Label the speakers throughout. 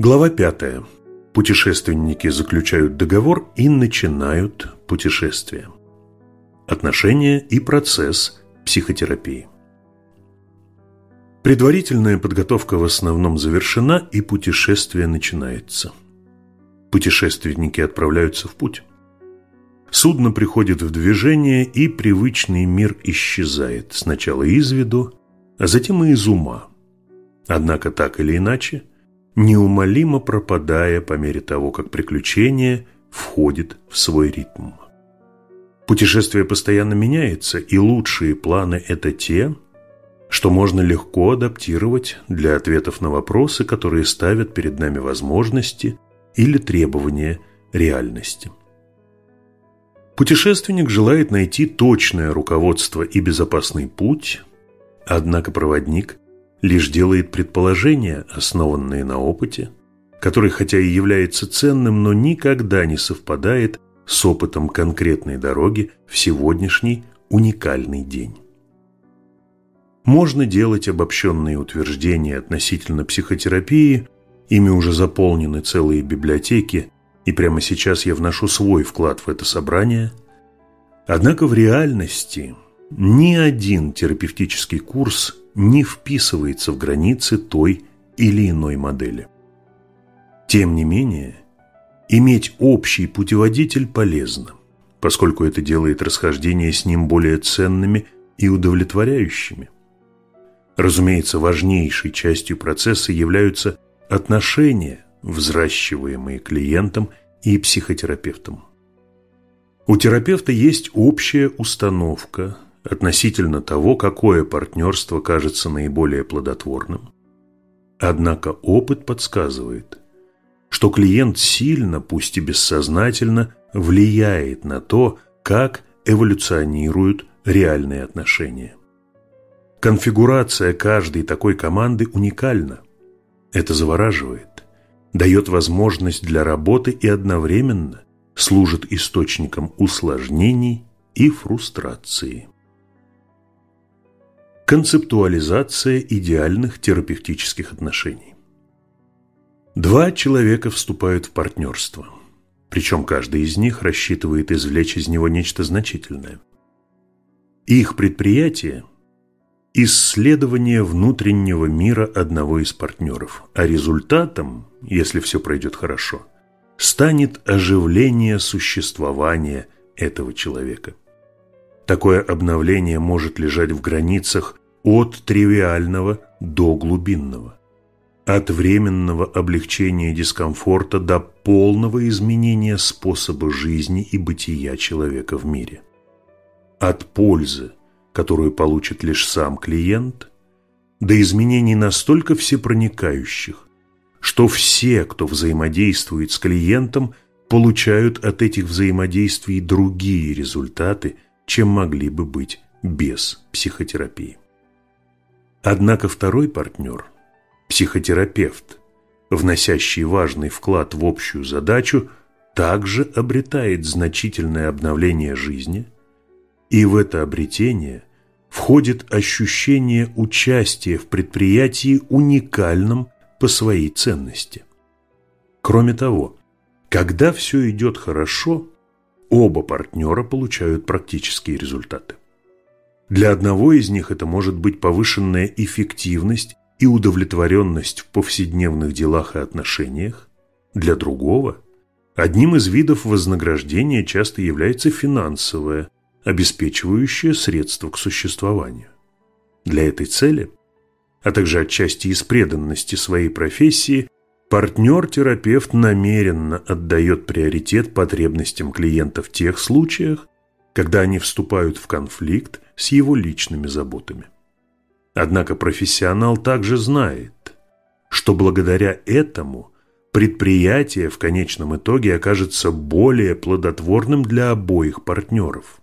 Speaker 1: Глава пятая. Путешественники заключают договор и начинают путешествие. Отношения и процесс психотерапии. Предварительная подготовка в основном завершена, и путешествие начинается. Путешественники отправляются в путь. Судно приходит в движение, и привычный мир исчезает сначала из виду, а затем и из ума. Однако так или иначе, неумолимо пропадая по мере того, как приключение входит в свой ритм. Путешествие постоянно меняется, и лучшие планы – это те, что можно легко адаптировать для ответов на вопросы, которые ставят перед нами возможности или требования реальности. Путешественник желает найти точное руководство и безопасный путь, однако проводник лишь делает предположения, основанные на опыте, который хотя и является ценным, но никогда не совпадает с опытом конкретной дороги в сегодняшний уникальный день. Можно делать обобщенные утверждения относительно психотерапии, ими уже заполнены целые библиотеки, и прямо сейчас я вношу свой вклад в это собрание. Однако в реальности ни один терапевтический курс не вписывается в границы той или иной модели. Тем не менее, иметь общий путеводитель полезно, поскольку это делает расхождение с ним более ценными и удовлетворяющими. Разумеется, важнейшей частью процесса являются отношения, взращиваемые клиентом и психотерапевтом. У терапевта есть общая установка – относительно того, какое партнерство кажется наиболее плодотворным. Однако опыт подсказывает, что клиент сильно, пусть и бессознательно, влияет на то, как эволюционируют реальные отношения. Конфигурация каждой такой команды уникальна. Это завораживает, дает возможность для работы и одновременно служит источником усложнений и фрустрации. Концептуализация идеальных терапевтических отношений. Два человека вступают в партнерство, причем каждый из них рассчитывает извлечь из него нечто значительное. Их предприятие – исследование внутреннего мира одного из партнеров, а результатом, если все пройдет хорошо, станет оживление существования этого человека. Такое обновление может лежать в границах от тривиального до глубинного, от временного облегчения дискомфорта до полного изменения способа жизни и бытия человека в мире, от пользы, которую получит лишь сам клиент, до изменений настолько всепроникающих, что все, кто взаимодействует с клиентом, получают от этих взаимодействий другие результаты, чем могли бы быть без психотерапии. Однако второй партнер, психотерапевт, вносящий важный вклад в общую задачу, также обретает значительное обновление жизни, и в это обретение входит ощущение участия в предприятии уникальном по своей ценности. Кроме того, когда все идет хорошо, оба партнера получают практические результаты. Для одного из них это может быть повышенная эффективность и удовлетворенность в повседневных делах и отношениях. Для другого одним из видов вознаграждения часто является финансовое, обеспечивающее средства к существованию. Для этой цели, а также отчасти из преданности своей профессии, партнер-терапевт намеренно отдает приоритет потребностям клиента в тех случаях, когда они вступают в конфликт с его личными заботами. Однако профессионал также знает, что благодаря этому предприятие в конечном итоге окажется более плодотворным для обоих партнеров.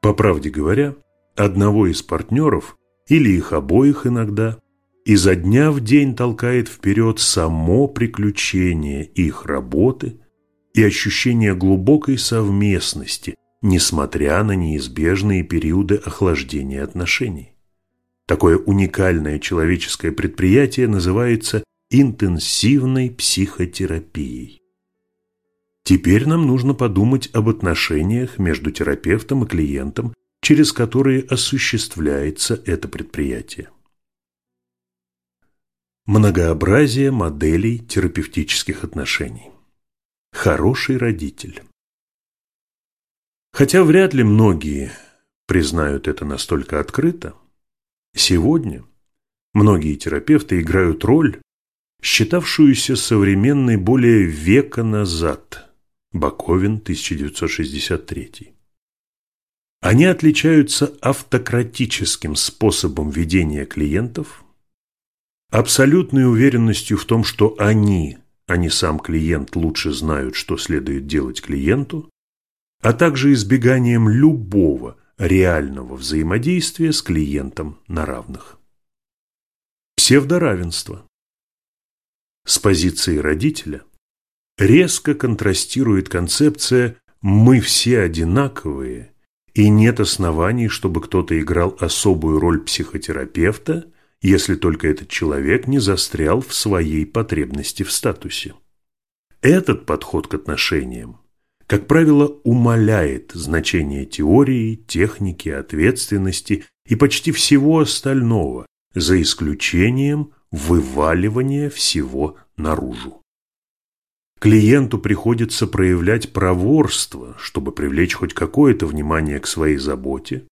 Speaker 1: По правде говоря, одного из партнеров или их обоих иногда изо дня в день толкает вперед само приключение их работы и ощущение глубокой совместности, несмотря на неизбежные периоды охлаждения отношений. Такое уникальное человеческое предприятие называется интенсивной психотерапией. Теперь нам нужно подумать об отношениях между терапевтом и клиентом, через которые осуществляется это предприятие. Многообразие моделей терапевтических отношений. Хороший родитель. Хотя вряд ли многие признают это настолько открыто, сегодня многие терапевты играют роль, считавшуюся современной более века назад. Баковин, 1963. Они отличаются автократическим способом ведения клиентов, абсолютной уверенностью в том, что они, а не сам клиент, лучше знают, что следует делать клиенту, а также избеганием любого реального взаимодействия с клиентом на равных. Псевдоравенство. С позиции родителя резко контрастирует концепция «мы все одинаковые» и нет оснований, чтобы кто-то играл особую роль психотерапевта, если только этот человек не застрял в своей потребности в статусе. Этот подход к отношениям как правило, умаляет значение теории, техники, ответственности и почти всего остального, за исключением вываливания всего наружу. Клиенту приходится проявлять проворство, чтобы привлечь хоть какое-то внимание к своей заботе,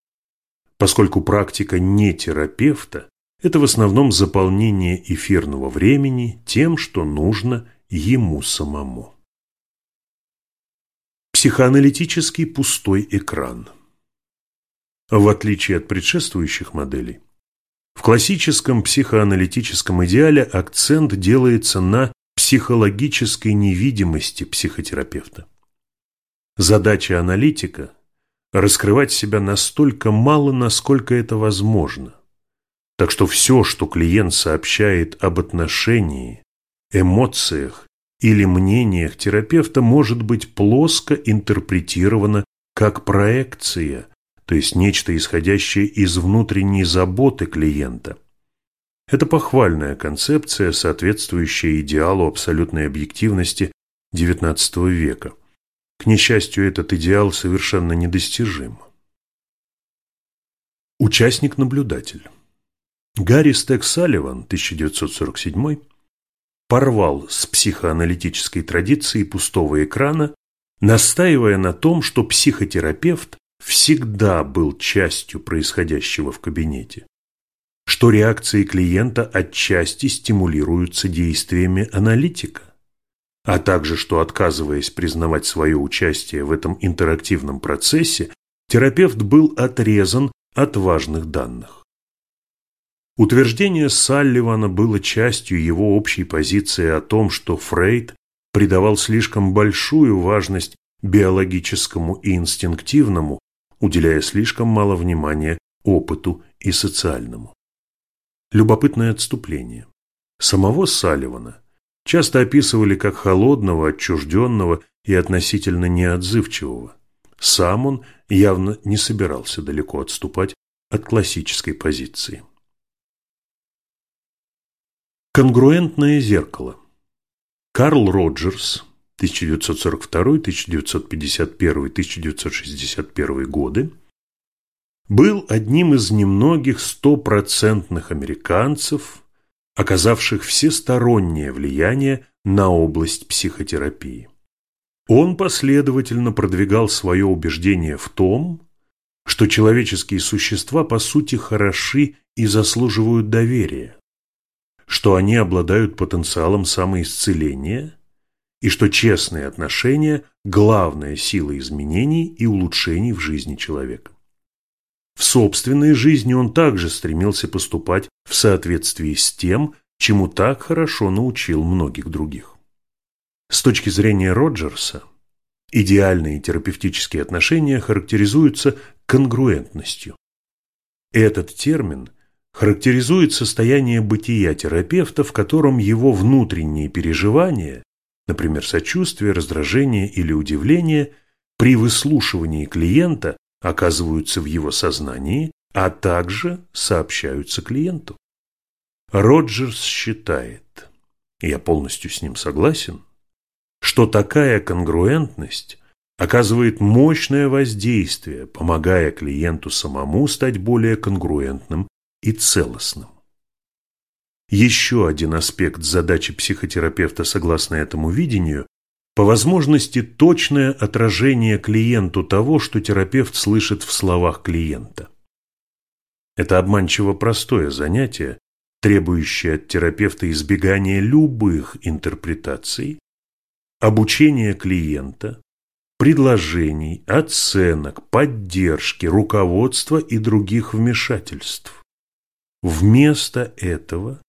Speaker 1: поскольку практика не терапевта – это в основном заполнение эфирного времени тем, что нужно ему самому. Психоаналитический пустой экран. В отличие от предшествующих моделей, в классическом психоаналитическом идеале акцент делается на психологической невидимости психотерапевта. Задача аналитика – раскрывать себя настолько мало, насколько это возможно. Так что все, что клиент сообщает об отношении, эмоциях или мнениях терапевта может быть плоско интерпретировано как проекция, то есть нечто исходящее из внутренней заботы клиента. Это похвальная концепция, соответствующая идеалу абсолютной объективности XIX века. К несчастью, этот идеал совершенно недостижим. Участник-наблюдатель. Гарри Стек Салливан, 1947 порвал с психоаналитической традицией пустого экрана, настаивая на том, что психотерапевт всегда был частью происходящего в кабинете, что реакции клиента отчасти стимулируются действиями аналитика, а также что, отказываясь признавать свое участие в этом интерактивном процессе, терапевт был отрезан от важных данных. Утверждение Салливана было частью его общей позиции о том, что Фрейд придавал слишком большую важность биологическому и инстинктивному, уделяя слишком мало внимания опыту и социальному. Любопытное отступление. Самого Салливана часто описывали как холодного, отчужденного и относительно неотзывчивого. Сам он явно не собирался далеко отступать от классической позиции. Конгруентное зеркало. Карл Роджерс, 1942, 1951, 1961 годы, был одним из немногих стопроцентных американцев, оказавших всестороннее влияние на область психотерапии. Он последовательно продвигал свое убеждение в том, что человеческие существа по сути хороши и заслуживают доверия что они обладают потенциалом самоисцеления и что честные отношения – главная сила изменений и улучшений в жизни человека. В собственной жизни он также стремился поступать в соответствии с тем, чему так хорошо научил многих других. С точки зрения Роджерса, идеальные терапевтические отношения характеризуются конгруентностью. Этот термин – характеризует состояние бытия терапевта, в котором его внутренние переживания, например, сочувствие, раздражение или удивление, при выслушивании клиента оказываются в его сознании, а также сообщаются клиенту. Роджерс считает, я полностью с ним согласен, что такая конгруентность оказывает мощное воздействие, помогая клиенту самому стать более конгруентным и целостным. Еще один аспект задачи психотерапевта, согласно этому видению, по возможности точное отражение клиенту того, что терапевт слышит в словах клиента. Это обманчиво простое занятие, требующее от терапевта избегания любых интерпретаций, обучения клиента, предложений, оценок, поддержки, руководства и других вмешательств. Вместо этого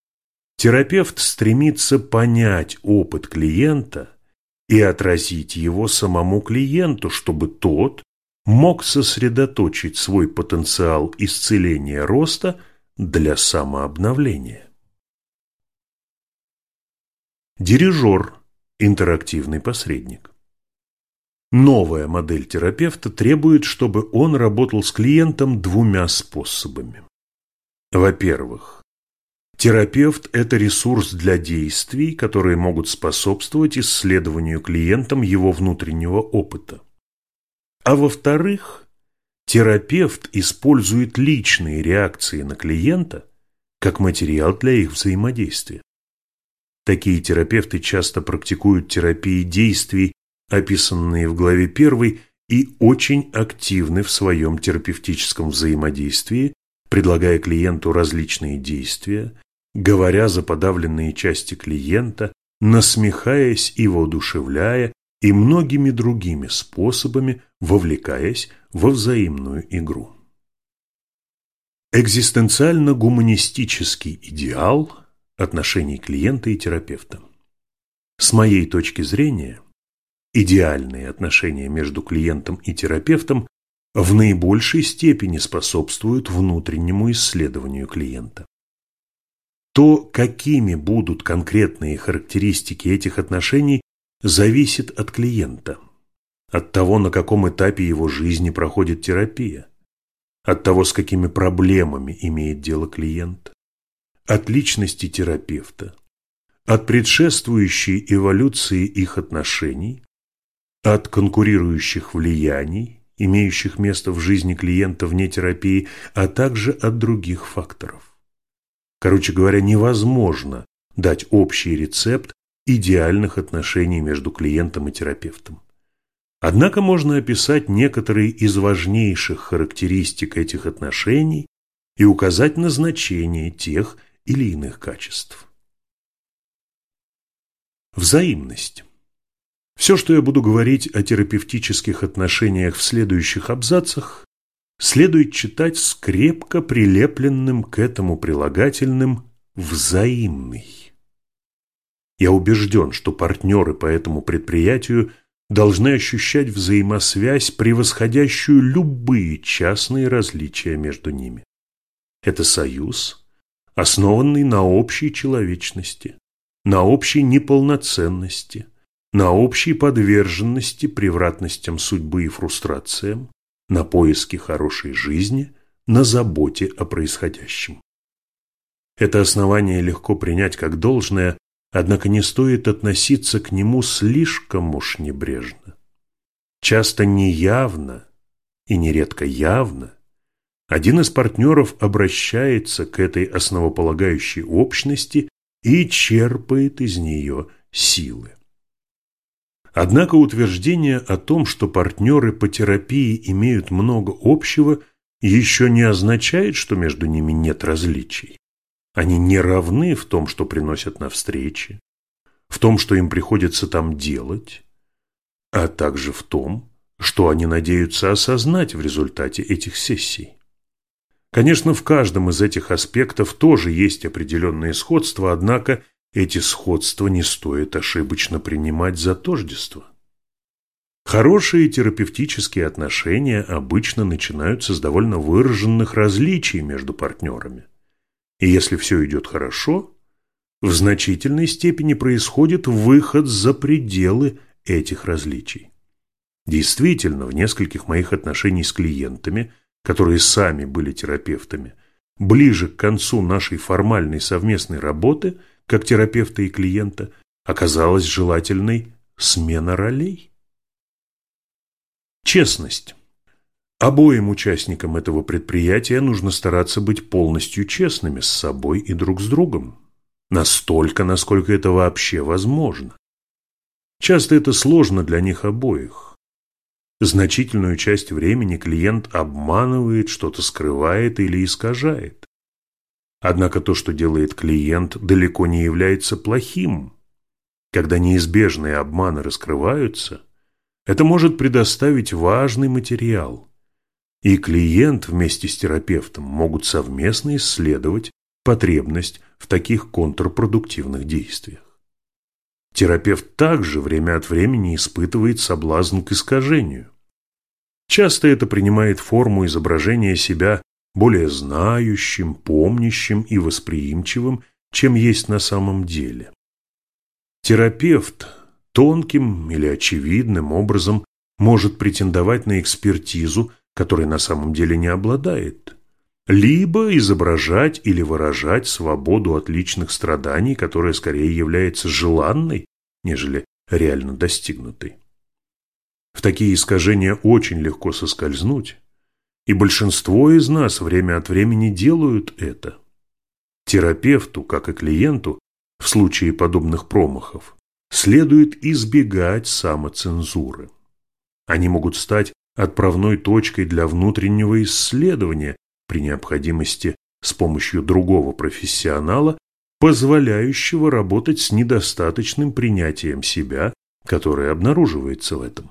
Speaker 1: терапевт стремится понять опыт клиента и отразить его самому клиенту, чтобы тот мог сосредоточить свой потенциал исцеления роста для самообновления. Дирижер – интерактивный посредник. Новая модель терапевта требует, чтобы он работал с клиентом двумя способами. Во-первых, терапевт – это ресурс для действий, которые могут способствовать исследованию клиентом его внутреннего опыта. А во-вторых, терапевт использует личные реакции на клиента как материал для их взаимодействия. Такие терапевты часто практикуют терапии действий, описанные в главе 1, и очень активны в своем терапевтическом взаимодействии, предлагая клиенту различные действия, говоря за подавленные части клиента, насмехаясь и воодушевляя, и многими другими способами вовлекаясь во взаимную игру. Экзистенциально-гуманистический идеал отношений клиента и терапевта. С моей точки зрения, идеальные отношения между клиентом и терапевтом в наибольшей степени способствуют внутреннему исследованию клиента. То, какими будут конкретные характеристики этих отношений, зависит от клиента, от того, на каком этапе его жизни проходит терапия, от того, с какими проблемами имеет дело клиент, от личности терапевта, от предшествующей эволюции их отношений, от конкурирующих влияний, имеющих место в жизни клиента вне терапии, а также от других факторов. Короче говоря, невозможно дать общий рецепт идеальных отношений между клиентом и терапевтом. Однако можно описать некоторые из важнейших характеристик этих отношений и указать назначение тех или иных качеств. Взаимность. Все, что я буду говорить о терапевтических отношениях в следующих абзацах, следует читать с крепко прилепленным к этому прилагательным «взаимный». Я убежден, что партнеры по этому предприятию должны ощущать взаимосвязь, превосходящую любые частные различия между ними. Это союз, основанный на общей человечности, на общей неполноценности, на общей подверженности превратностям судьбы и фрустрациям, на поиске хорошей жизни, на заботе о происходящем. Это основание легко принять как должное, Однако не стоит относиться к нему слишком уж небрежно. Часто неявно и нередко явно один из партнеров обращается к этой основополагающей общности и черпает из нее силы. Однако утверждение о том, что партнеры по терапии имеют много общего, еще не означает, что между ними нет различий. Они не равны в том, что приносят на встречи, в том, что им приходится там делать, а также в том, что они надеются осознать в результате этих сессий. Конечно, в каждом из этих аспектов тоже есть определенные сходства, однако эти сходства не стоит ошибочно принимать за тождество. Хорошие терапевтические отношения обычно начинаются с довольно выраженных различий между партнерами. И если все идет хорошо, в значительной степени происходит выход за пределы этих различий. Действительно, в нескольких моих отношениях с клиентами, которые сами были терапевтами, ближе к концу нашей формальной совместной работы как терапевта и клиента, оказалась желательной смена ролей? Честность. Обоим участникам этого предприятия нужно стараться быть полностью честными с собой и друг с другом. Настолько, насколько это вообще возможно. Часто это сложно для них обоих. Значительную часть времени клиент обманывает, что-то скрывает или искажает. Однако то, что делает клиент, далеко не является плохим. Когда неизбежные обманы раскрываются, это может предоставить важный материал. И клиент вместе с терапевтом могут совместно исследовать потребность в таких контрпродуктивных действиях. Терапевт также время от времени испытывает соблазн к искажению. Часто это принимает форму изображения себя более знающим, помнящим и восприимчивым, чем есть на самом деле. Терапевт тонким или очевидным образом может претендовать на экспертизу, которой на самом деле не обладает, либо изображать или выражать свободу от личных страданий, которая скорее является желанной, нежели реально достигнутой. В такие искажения очень легко соскользнуть, и большинство из нас время от времени делают это. Терапевту, как и клиенту, в случае подобных промахов, следует избегать самоцензуры. Они могут стать отправной точкой для внутреннего исследования при необходимости с помощью другого профессионала, позволяющего работать с недостаточным принятием себя, которое обнаруживается в этом.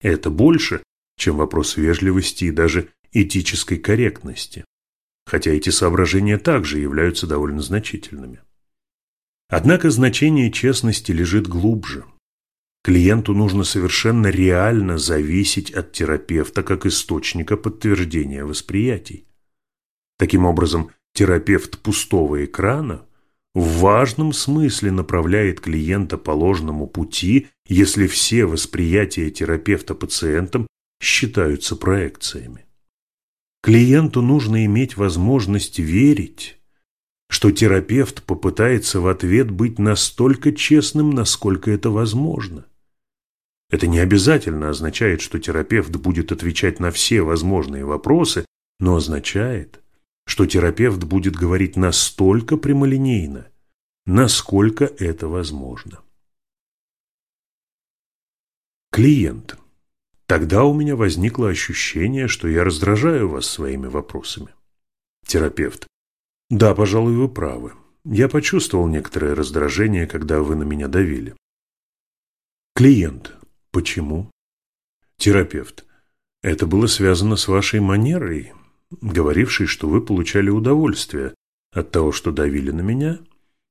Speaker 1: Это больше, чем вопрос вежливости и даже этической корректности, хотя эти соображения также являются довольно значительными. Однако значение честности лежит глубже. Клиенту нужно совершенно реально зависеть от терапевта как источника подтверждения восприятий. Таким образом, терапевт пустого экрана в важном смысле направляет клиента по ложному пути, если все восприятия терапевта пациентам считаются проекциями. Клиенту нужно иметь возможность верить, что терапевт попытается в ответ быть настолько честным, насколько это возможно. Это не обязательно означает, что терапевт будет отвечать на все возможные вопросы, но означает, что терапевт будет говорить настолько прямолинейно, насколько это возможно. Клиент. Тогда у меня возникло ощущение, что я раздражаю вас своими вопросами. Терапевт. Да, пожалуй, вы правы. Я почувствовал некоторое раздражение, когда вы на меня давили. Клиент. Почему? Терапевт. Это было связано с вашей манерой, говорившей, что вы получали удовольствие от того, что давили на меня,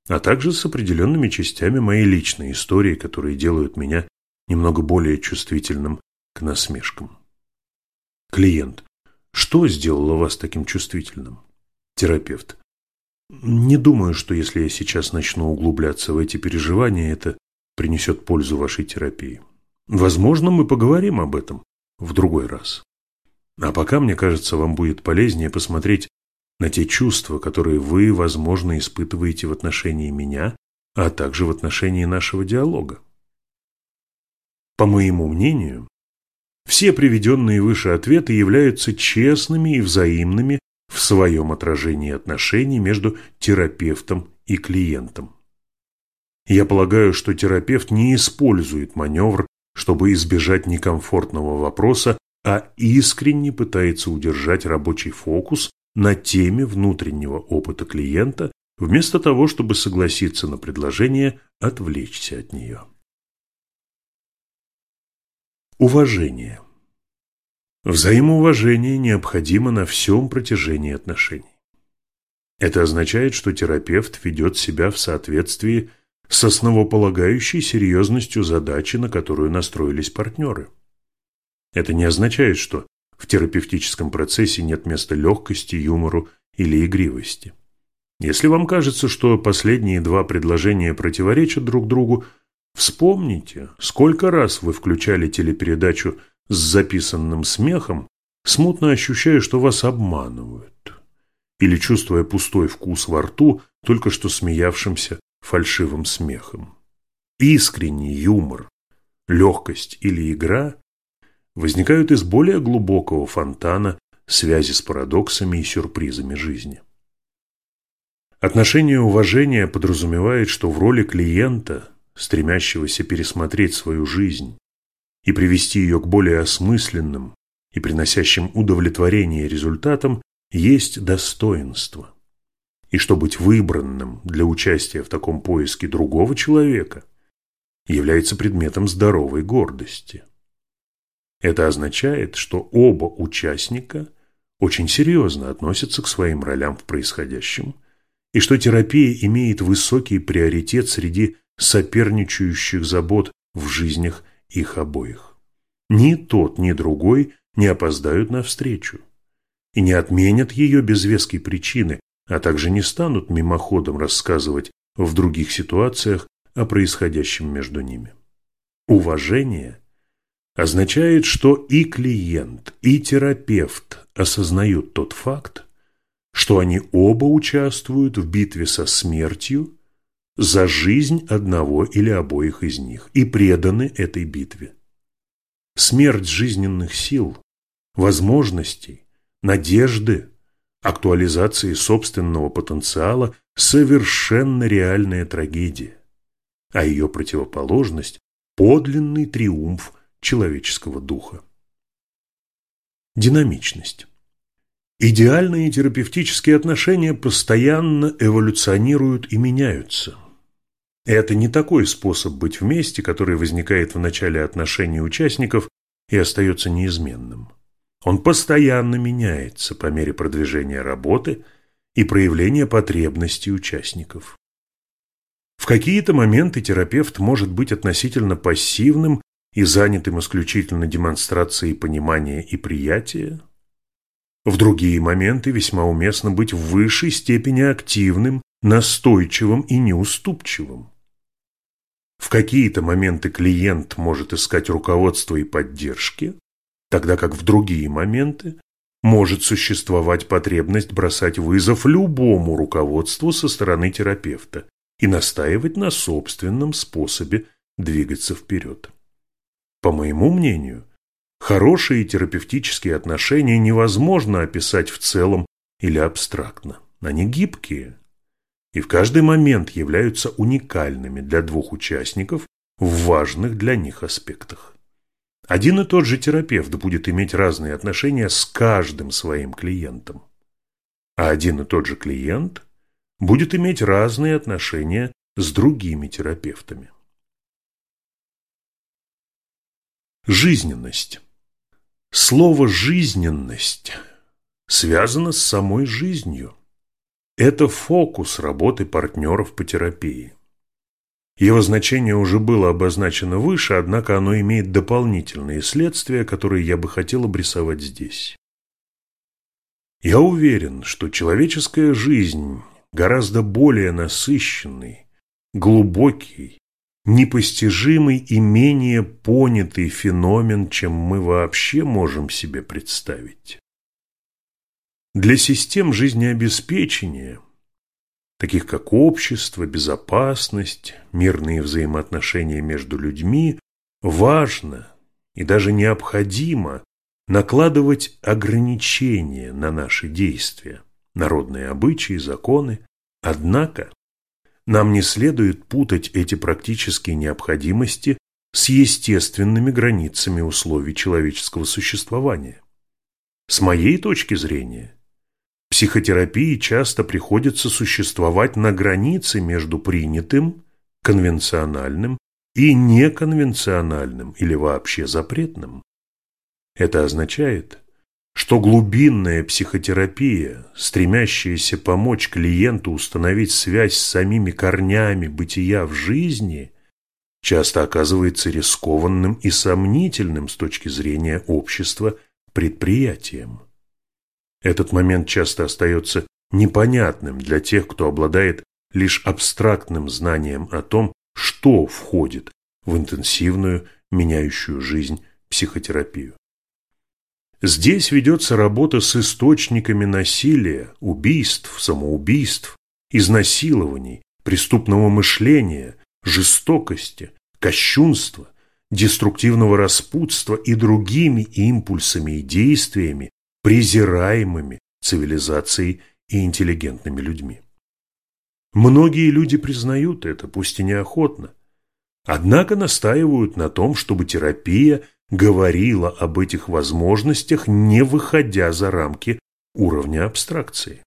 Speaker 1: а также с определенными частями моей личной истории, которые делают меня немного более чувствительным к насмешкам. Клиент. Что сделало вас таким чувствительным? Терапевт. Не думаю, что если я сейчас начну углубляться в эти переживания, это принесет пользу вашей терапии. Возможно, мы поговорим об этом в другой раз. А пока, мне кажется, вам будет полезнее посмотреть на те чувства, которые вы, возможно, испытываете в отношении меня, а также в отношении нашего диалога. По моему мнению, все приведенные выше ответы являются честными и взаимными в своем отражении отношений между терапевтом и клиентом. Я полагаю, что терапевт не использует маневр, чтобы избежать некомфортного вопроса, а искренне пытается удержать рабочий фокус на теме внутреннего опыта клиента, вместо того, чтобы согласиться на предложение отвлечься от нее. Уважение. Взаимоуважение необходимо на всем протяжении отношений. Это означает, что терапевт ведет себя в соответствии с основополагающей серьезностью задачи, на которую настроились партнеры. Это не означает, что в терапевтическом процессе нет места легкости, юмору или игривости. Если вам кажется, что последние два предложения противоречат друг другу, вспомните, сколько раз вы включали телепередачу с записанным смехом, смутно ощущая, что вас обманывают. Или чувствуя пустой вкус во рту, только что смеявшимся фальшивым смехом. Искренний юмор, легкость или игра возникают из более глубокого фонтана связи с парадоксами и сюрпризами жизни. Отношение уважения подразумевает, что в роли клиента, стремящегося пересмотреть свою жизнь и привести ее к более осмысленным и приносящим удовлетворение результатам, есть достоинство. И что быть выбранным для участия в таком поиске другого человека является предметом здоровой гордости. Это означает, что оба участника очень серьезно относятся к своим ролям в происходящем и что терапия имеет высокий приоритет среди соперничающих забот в жизнях их обоих. Ни тот, ни другой не опоздают навстречу и не отменят ее без веской причины, а также не станут мимоходом рассказывать в других ситуациях о происходящем между ними. Уважение означает, что и клиент, и терапевт осознают тот факт, что они оба участвуют в битве со смертью за жизнь одного или обоих из них и преданы этой битве. Смерть жизненных сил, возможностей, надежды, актуализации собственного потенциала – совершенно реальная трагедия, а ее противоположность – подлинный триумф человеческого духа. Динамичность. Идеальные терапевтические отношения постоянно эволюционируют и меняются. Это не такой способ быть вместе, который возникает в начале отношений участников и остается неизменным. Он постоянно меняется по мере продвижения работы и проявления потребностей участников. В какие-то моменты терапевт может быть относительно пассивным и занятым исключительно демонстрацией понимания и приятия, в другие моменты весьма уместно быть в высшей степени активным, настойчивым и неуступчивым. В какие-то моменты клиент может искать руководство и поддержки, тогда как в другие моменты может существовать потребность бросать вызов любому руководству со стороны терапевта и настаивать на собственном способе двигаться вперед. По моему мнению, Хорошие терапевтические отношения невозможно описать в целом или абстрактно. Они гибкие и в каждый момент являются уникальными для двух участников в важных для них аспектах. Один и тот же терапевт будет иметь разные отношения с каждым своим клиентом, а один и тот же клиент будет иметь разные отношения с другими терапевтами. Жизненность Слово «жизненность» связано с самой жизнью. Это фокус работы партнеров по терапии. Его значение уже было обозначено выше, однако оно имеет дополнительные следствия, которые я бы хотел обрисовать здесь. Я уверен, что человеческая жизнь гораздо более насыщенный, глубокий непостижимый и менее понятый феномен, чем мы вообще можем себе представить. Для систем жизнеобеспечения, таких как общество, безопасность, мирные взаимоотношения между людьми, важно и даже необходимо накладывать ограничения на наши действия, народные обычаи, законы. Однако нам не следует путать эти практические необходимости с естественными границами условий человеческого существования. С моей точки зрения, психотерапии часто приходится существовать на границе между принятым, конвенциональным и неконвенциональным или вообще запретным. Это означает, что глубинная психотерапия, стремящаяся помочь клиенту установить связь с самими корнями бытия в жизни, часто оказывается рискованным и сомнительным с точки зрения общества предприятием. Этот момент часто остается непонятным для тех, кто обладает лишь абстрактным знанием о том, что входит в интенсивную, меняющую жизнь психотерапию. Здесь ведется работа с источниками насилия, убийств, самоубийств, изнасилований, преступного мышления, жестокости, кощунства, деструктивного распутства и другими импульсами и действиями, презираемыми цивилизацией и интеллигентными людьми. Многие люди признают это, пусть и неохотно, однако настаивают на том, чтобы терапия говорила об этих возможностях, не выходя за рамки уровня абстракции.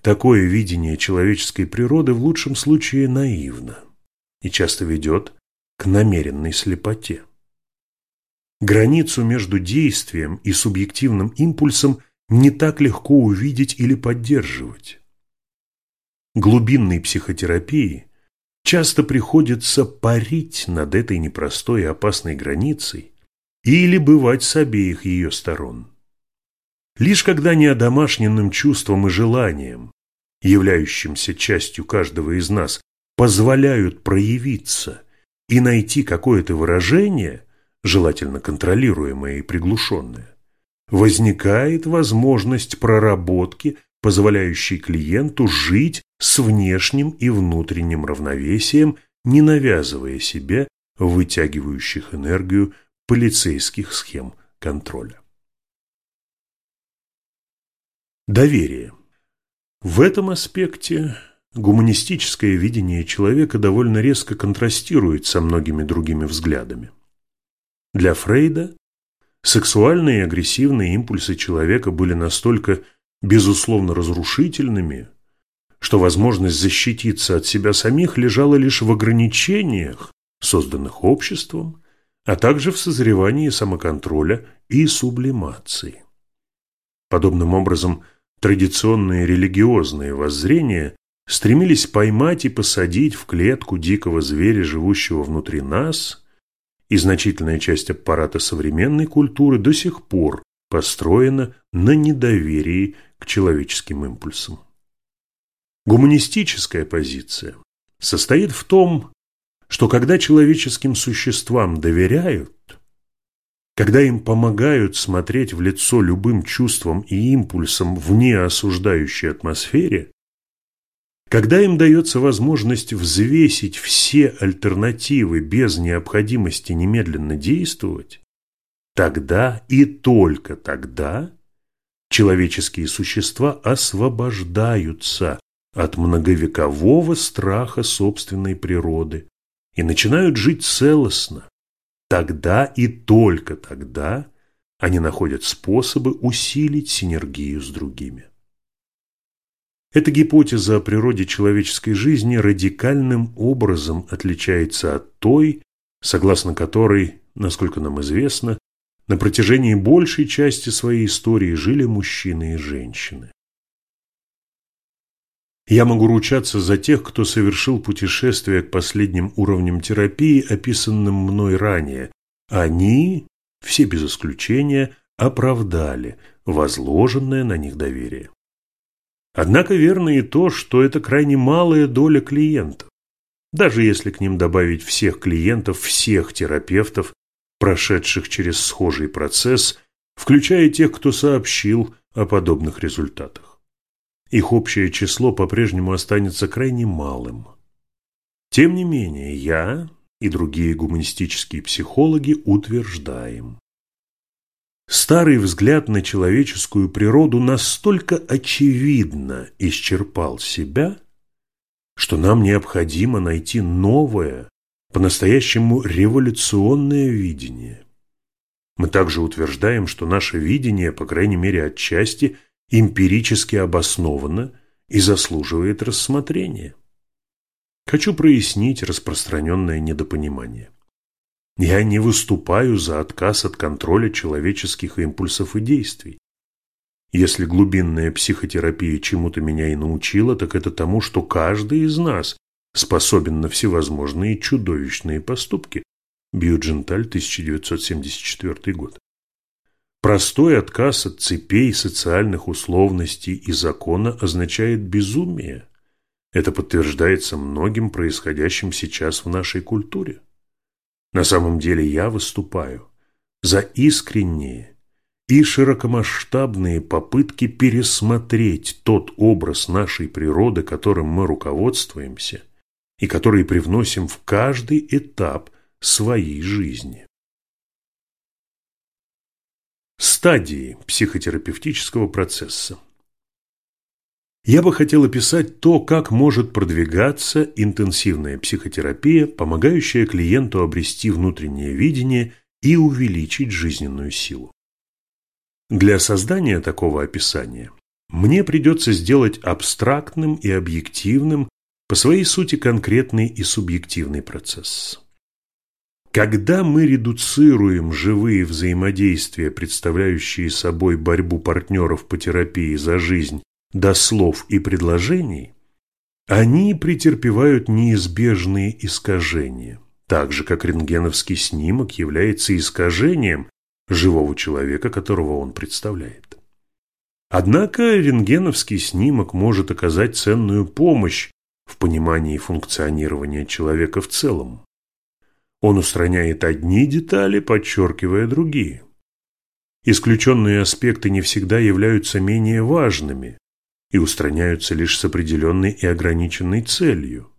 Speaker 1: Такое видение человеческой природы в лучшем случае наивно и часто ведет к намеренной слепоте. Границу между действием и субъективным импульсом не так легко увидеть или поддерживать. Глубинной психотерапии часто приходится парить над этой непростой и опасной границей или бывать с обеих ее сторон. Лишь когда неодомашненным чувством и желанием, являющимся частью каждого из нас, позволяют проявиться и найти какое-то выражение, желательно контролируемое и приглушенное, возникает возможность проработки, позволяющей клиенту жить с внешним и внутренним равновесием, не навязывая себе вытягивающих энергию полицейских схем контроля. Доверие. В этом аспекте гуманистическое видение человека довольно резко контрастирует со многими другими взглядами. Для Фрейда сексуальные и агрессивные импульсы человека были настолько безусловно разрушительными, что возможность защититься от себя самих лежала лишь в ограничениях, созданных обществом, а также в созревании самоконтроля и сублимации. Подобным образом, традиционные религиозные воззрения стремились поймать и посадить в клетку дикого зверя, живущего внутри нас, и значительная часть аппарата современной культуры до сих пор построена на недоверии к человеческим импульсам. Гуманистическая позиция состоит в том, что когда человеческим существам доверяют, когда им помогают смотреть в лицо любым чувствам и импульсам в неосуждающей атмосфере, когда им дается возможность взвесить все альтернативы без необходимости немедленно действовать, тогда и только тогда человеческие существа освобождаются от многовекового страха собственной природы и начинают жить целостно, Тогда и только тогда они находят способы усилить синергию с другими. Эта гипотеза о природе человеческой жизни радикальным образом отличается от той, согласно которой, насколько нам известно, на протяжении большей части своей истории жили мужчины и женщины. Я могу ручаться за тех, кто совершил путешествие к последним уровням терапии, описанным мной ранее. Они, все без исключения, оправдали возложенное на них доверие. Однако верно и то, что это крайне малая доля клиентов. Даже если к ним добавить всех клиентов, всех терапевтов, прошедших через схожий процесс, включая тех, кто сообщил о подобных результатах их общее число по-прежнему останется крайне малым. Тем не менее, я и другие гуманистические психологи утверждаем, Старый взгляд на человеческую природу настолько очевидно исчерпал себя, что нам необходимо найти новое, по-настоящему революционное видение. Мы также утверждаем, что наше видение, по крайней мере отчасти, эмпирически обосновано и заслуживает рассмотрения. Хочу прояснить распространенное недопонимание. Я не выступаю за отказ от контроля человеческих импульсов и действий. Если глубинная психотерапия чему-то меня и научила, так это тому, что каждый из нас способен на всевозможные чудовищные поступки. Бьюдженталь, 1974 год. Простой отказ от цепей социальных условностей и закона означает безумие. Это подтверждается многим происходящим сейчас в нашей культуре. На самом деле я выступаю за искреннее и широкомасштабные попытки пересмотреть тот образ нашей природы, которым мы руководствуемся и который привносим в каждый этап своей жизни. Стадии психотерапевтического процесса я бы хотел описать то, как может продвигаться интенсивная психотерапия, помогающая клиенту обрести внутреннее видение и увеличить жизненную силу. Для создания такого описания мне придется сделать абстрактным и объективным по своей сути конкретный и субъективный процесс. Когда мы редуцируем живые взаимодействия, представляющие собой борьбу партнеров по терапии за жизнь, до слов и предложений, они претерпевают неизбежные искажения, так же, как рентгеновский снимок является искажением живого человека, которого он представляет. Однако рентгеновский снимок может оказать ценную помощь в понимании функционирования человека в целом. Он устраняет одни детали, подчеркивая другие. Исключенные аспекты не всегда являются менее важными и устраняются лишь с определенной и ограниченной целью.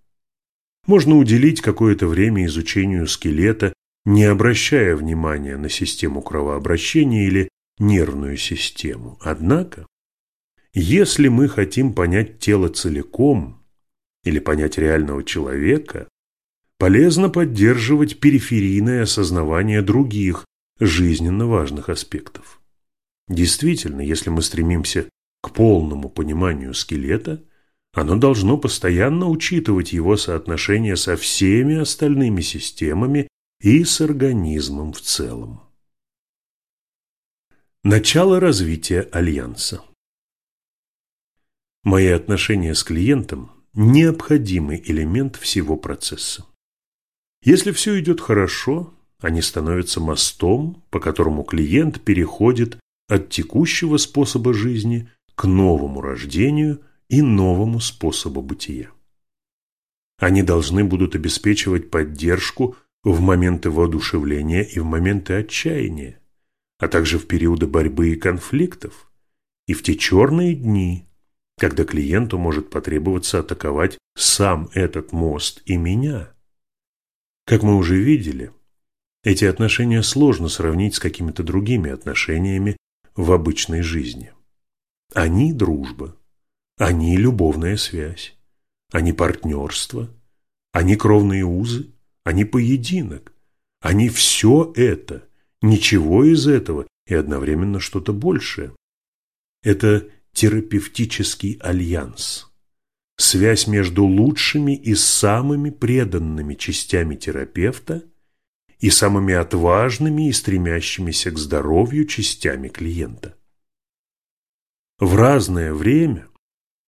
Speaker 1: Можно уделить какое-то время изучению скелета не обращая внимания на систему кровообращения или нервную систему. Однако, если мы хотим понять тело целиком или понять реального человека, полезно поддерживать периферийное осознавание других жизненно важных аспектов. Действительно, если мы стремимся к полному пониманию скелета, оно должно постоянно учитывать его соотношение со всеми остальными системами и с организмом в целом. Начало развития альянса. Мои отношения с клиентом – необходимый элемент всего процесса. Если все идет хорошо, они становятся мостом, по которому клиент переходит от текущего способа жизни к новому рождению и новому способу бытия. Они должны будут обеспечивать поддержку в моменты воодушевления и в моменты отчаяния, а также в периоды борьбы и конфликтов, и в те черные дни, когда клиенту может потребоваться атаковать сам этот мост и меня. Как мы уже видели, эти отношения сложно сравнить с какими-то другими отношениями в обычной жизни. Они дружба, они любовная связь, они партнерство, они кровные узы, они поединок. Они все это, ничего из этого и одновременно что-то большее. Это терапевтический альянс. Связь между лучшими и самыми преданными частями терапевта и самыми отважными и стремящимися к здоровью частями клиента. В разное время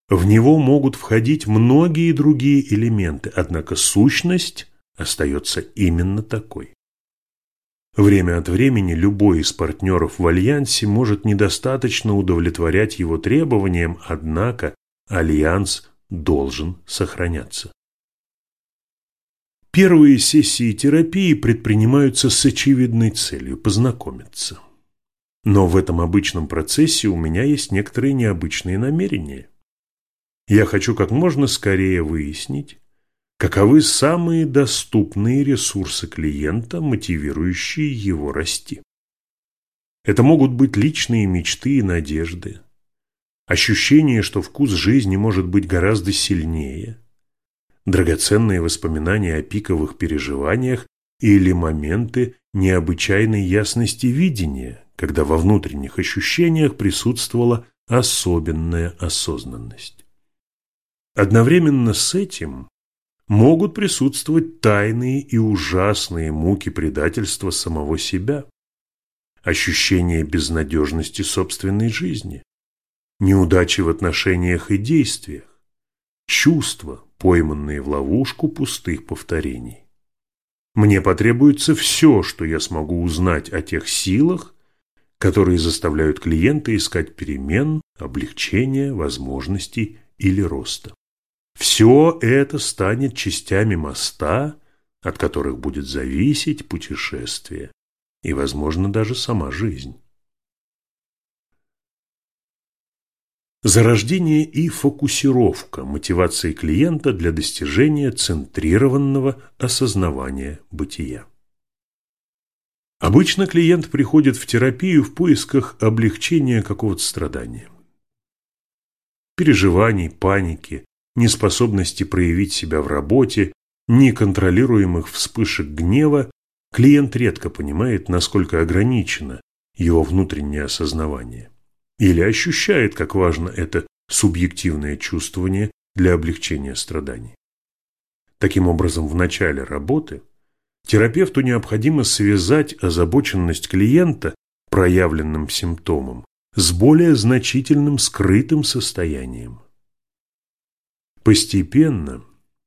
Speaker 1: в него могут входить многие другие элементы, однако сущность остается именно такой. Время от времени любой из партнеров в альянсе может недостаточно удовлетворять его требованиям, однако альянс должен сохраняться. Первые сессии терапии предпринимаются с очевидной целью – познакомиться. Но в этом обычном процессе у меня есть некоторые необычные намерения. Я хочу как можно скорее выяснить, Каковы самые доступные ресурсы клиента, мотивирующие его расти? Это могут быть личные мечты и надежды, ощущение, что вкус жизни может быть гораздо сильнее, драгоценные воспоминания о пиковых переживаниях или моменты необычайной ясности видения, когда во внутренних ощущениях присутствовала особенная осознанность. Одновременно с этим могут присутствовать тайные и ужасные муки предательства самого себя, ощущение безнадежности собственной жизни, неудачи в отношениях и действиях, чувства, пойманные в ловушку пустых повторений. Мне потребуется все, что я смогу узнать о тех силах, которые заставляют клиента искать перемен, облегчения, возможностей или роста. Все это станет частями моста, от которых будет зависеть путешествие и, возможно, даже сама жизнь. Зарождение и фокусировка мотивации клиента для достижения центрированного осознавания бытия. Обычно клиент приходит в терапию в поисках облегчения какого-то страдания. Переживаний, паники, неспособности проявить себя в работе, неконтролируемых вспышек гнева, клиент редко понимает, насколько ограничено его внутреннее осознавание. Или ощущает, как важно это субъективное чувствование для облегчения страданий. Таким образом, в начале работы терапевту необходимо связать озабоченность клиента проявленным симптомом с более значительным скрытым состоянием. Постепенно,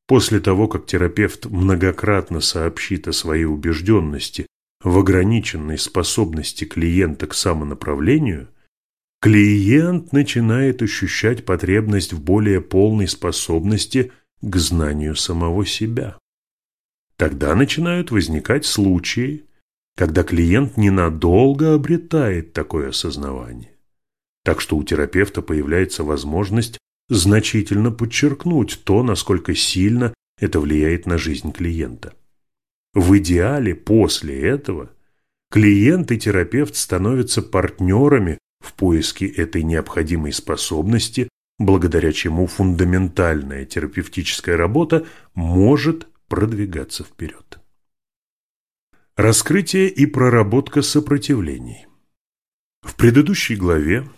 Speaker 1: после того, как терапевт многократно сообщит о своей убежденности в ограниченной способности клиента к самонаправлению – клиент начинает ощущать потребность в более полной способности к знанию самого себя. Тогда начинают возникать случаи, когда клиент ненадолго обретает такое осознавание. Так что у терапевта появляется возможность значительно подчеркнуть то, насколько сильно это влияет на жизнь клиента. В идеале после этого клиент и терапевт становятся партнерами в поиске этой необходимой способности, благодаря чему фундаментальная терапевтическая работа может продвигаться вперед. Раскрытие и проработка сопротивлений. В предыдущей главе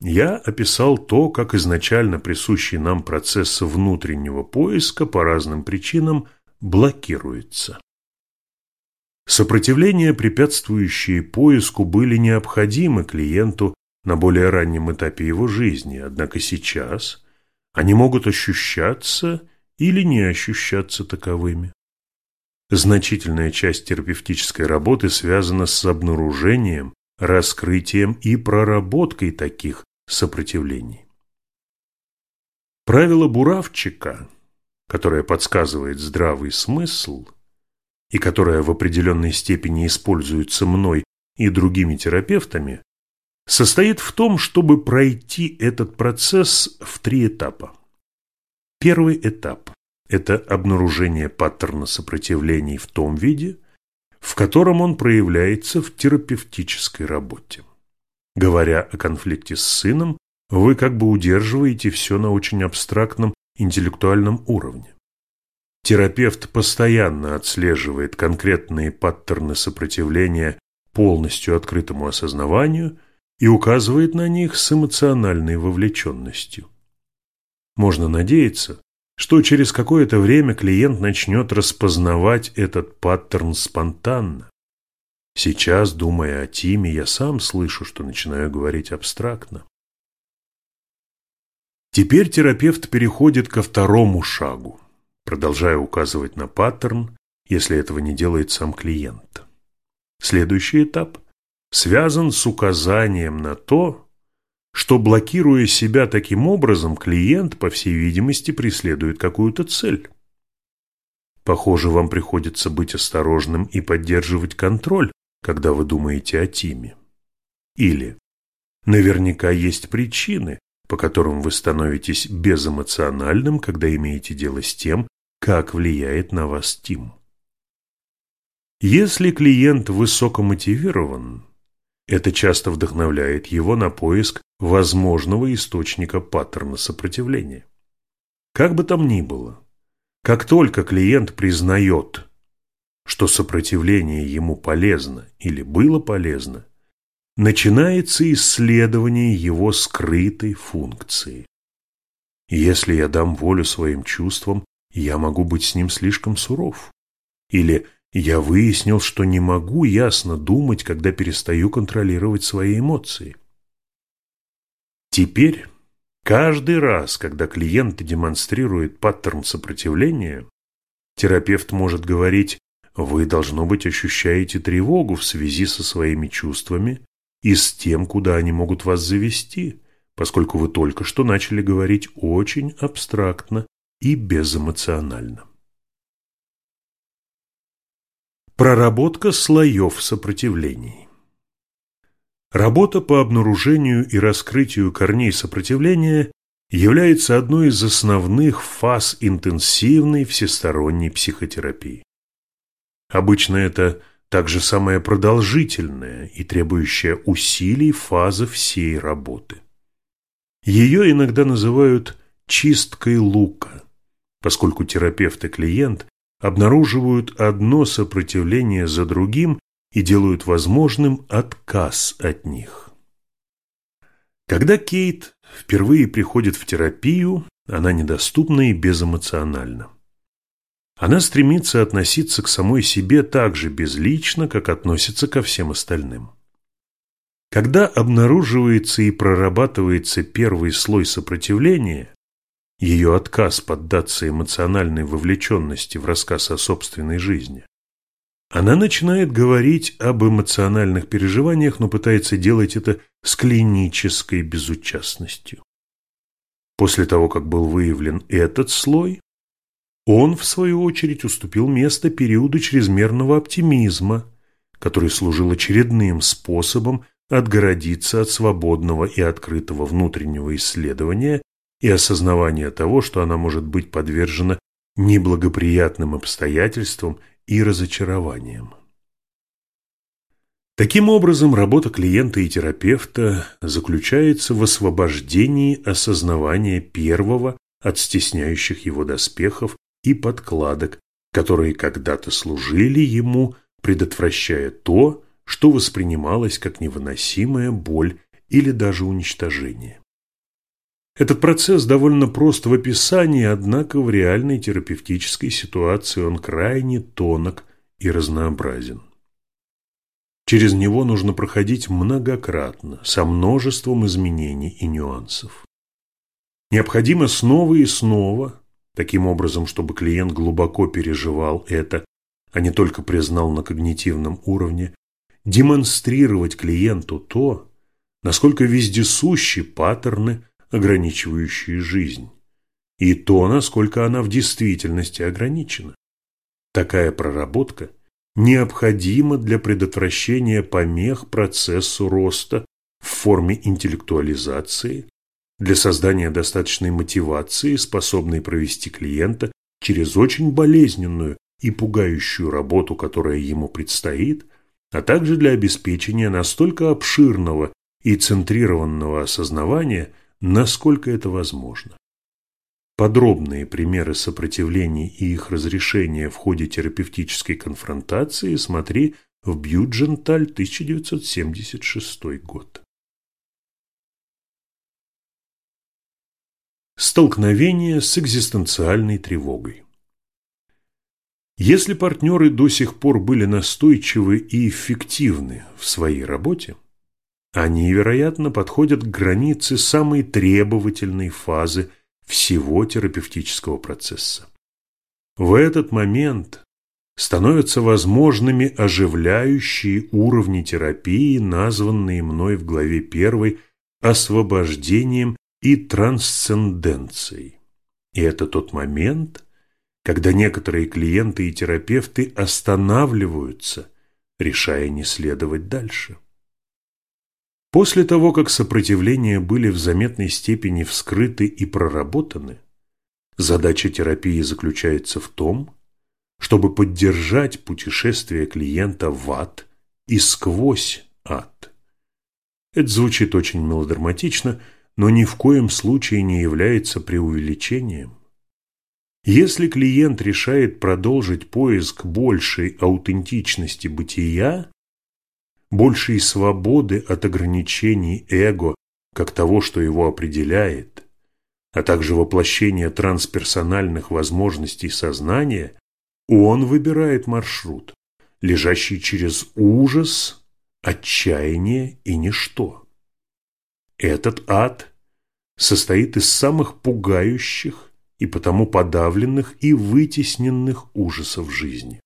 Speaker 1: я описал то, как изначально присущий нам процесс внутреннего поиска по разным причинам блокируется. Сопротивления, препятствующие поиску, были необходимы клиенту на более раннем этапе его жизни, однако сейчас они могут ощущаться или не ощущаться таковыми. Значительная часть терапевтической работы связана с обнаружением, раскрытием и проработкой таких сопротивлений. Правило буравчика, которое подсказывает здравый смысл и которое в определенной степени используется мной и другими терапевтами, состоит в том, чтобы пройти этот процесс в три этапа. Первый этап – это обнаружение паттерна сопротивлений в том виде, в котором он проявляется в терапевтической работе. Говоря о конфликте с сыном, вы как бы удерживаете все на очень абстрактном интеллектуальном уровне. Терапевт постоянно отслеживает конкретные паттерны сопротивления полностью открытому осознаванию и указывает на них с эмоциональной вовлеченностью. Можно надеяться, что через какое-то время клиент начнет распознавать этот паттерн спонтанно. Сейчас, думая о Тиме, я сам слышу, что начинаю говорить абстрактно. Теперь терапевт переходит ко второму шагу, продолжая указывать на паттерн, если этого не делает сам клиент. Следующий этап связан с указанием на то, что, блокируя себя таким образом, клиент, по всей видимости, преследует какую-то цель. Похоже, вам приходится быть осторожным и поддерживать контроль, когда вы думаете о Тиме. Или наверняка есть причины, по которым вы становитесь безэмоциональным, когда имеете дело с тем, как влияет на вас Тим. Если клиент высокомотивирован, это часто вдохновляет его на поиск возможного источника паттерна сопротивления. Как бы там ни было, как только клиент признает, что сопротивление ему полезно или было полезно, начинается исследование его скрытой функции. Если я дам волю своим чувствам, я могу быть с ним слишком суров. Или я выяснил, что не могу ясно думать, когда перестаю контролировать свои эмоции. Теперь, каждый раз, когда клиент демонстрирует паттерн сопротивления, терапевт может говорить «Вы, должно быть, ощущаете тревогу в связи со своими чувствами и с тем, куда они могут вас завести, поскольку вы только что начали говорить очень абстрактно и безэмоционально». Проработка слоев сопротивлений. Работа по обнаружению и раскрытию корней сопротивления является одной из основных фаз интенсивной всесторонней психотерапии. Обычно это также самая продолжительная и требующая усилий фаза всей работы. Ее иногда называют чисткой лука, поскольку терапевт и клиент обнаруживают одно сопротивление за другим и делают возможным отказ от них. Когда Кейт впервые приходит в терапию, она недоступна и безэмоциональна. Она стремится относиться к самой себе так же безлично, как относится ко всем остальным. Когда обнаруживается и прорабатывается первый слой сопротивления, ее отказ поддаться эмоциональной вовлеченности в рассказ о собственной жизни, она начинает говорить об эмоциональных переживаниях, но пытается делать это с клинической безучастностью. После того, как был выявлен этот слой, он, в свою очередь, уступил место периоду чрезмерного оптимизма, который служил очередным способом отгородиться от свободного и открытого внутреннего исследования и осознавания того, что она может быть подвержена неблагоприятным обстоятельствам и разочарованиям. Таким образом, работа клиента и терапевта заключается в освобождении осознавания первого от стесняющих его доспехов и подкладок, которые когда-то служили ему, предотвращая то, что воспринималось как невыносимая боль или даже уничтожение. Этот процесс довольно прост в описании, однако в реальной терапевтической ситуации он крайне тонок и разнообразен. Через него нужно проходить многократно, со множеством изменений и нюансов. Необходимо снова и снова, таким образом, чтобы клиент глубоко переживал это, а не только признал на когнитивном уровне, демонстрировать клиенту то, насколько вездесущи паттерны – ограничивающие жизнь, и то, насколько она в действительности ограничена. Такая проработка необходима для предотвращения помех процессу роста в форме интеллектуализации, для создания достаточной мотивации, способной провести клиента через очень болезненную и пугающую работу, которая ему предстоит, а также для обеспечения настолько обширного и центрированного осознавания – насколько это возможно. Подробные примеры сопротивлений и их разрешения в ходе терапевтической конфронтации смотри в Бьюдженталь 1976 год. Столкновение с экзистенциальной тревогой Если партнеры до сих пор были настойчивы и эффективны в своей работе, они, вероятно, подходят к границе самой требовательной фазы всего терапевтического процесса. В этот момент становятся возможными оживляющие уровни терапии, названные мной в главе 1 освобождением и трансценденцией. И это тот момент, когда некоторые клиенты и терапевты останавливаются, решая не следовать дальше. После того, как сопротивления были в заметной степени вскрыты и проработаны, задача терапии заключается в том, чтобы поддержать путешествие клиента в ад и сквозь ад. Это звучит очень мелодраматично, но ни в коем случае не является преувеличением. Если клиент решает продолжить поиск большей аутентичности бытия, большей свободы от ограничений эго, как того, что его определяет, а также воплощения трансперсональных возможностей сознания, он выбирает маршрут, лежащий через ужас, отчаяние и ничто. Этот ад состоит из самых пугающих и потому подавленных и вытесненных ужасов жизни.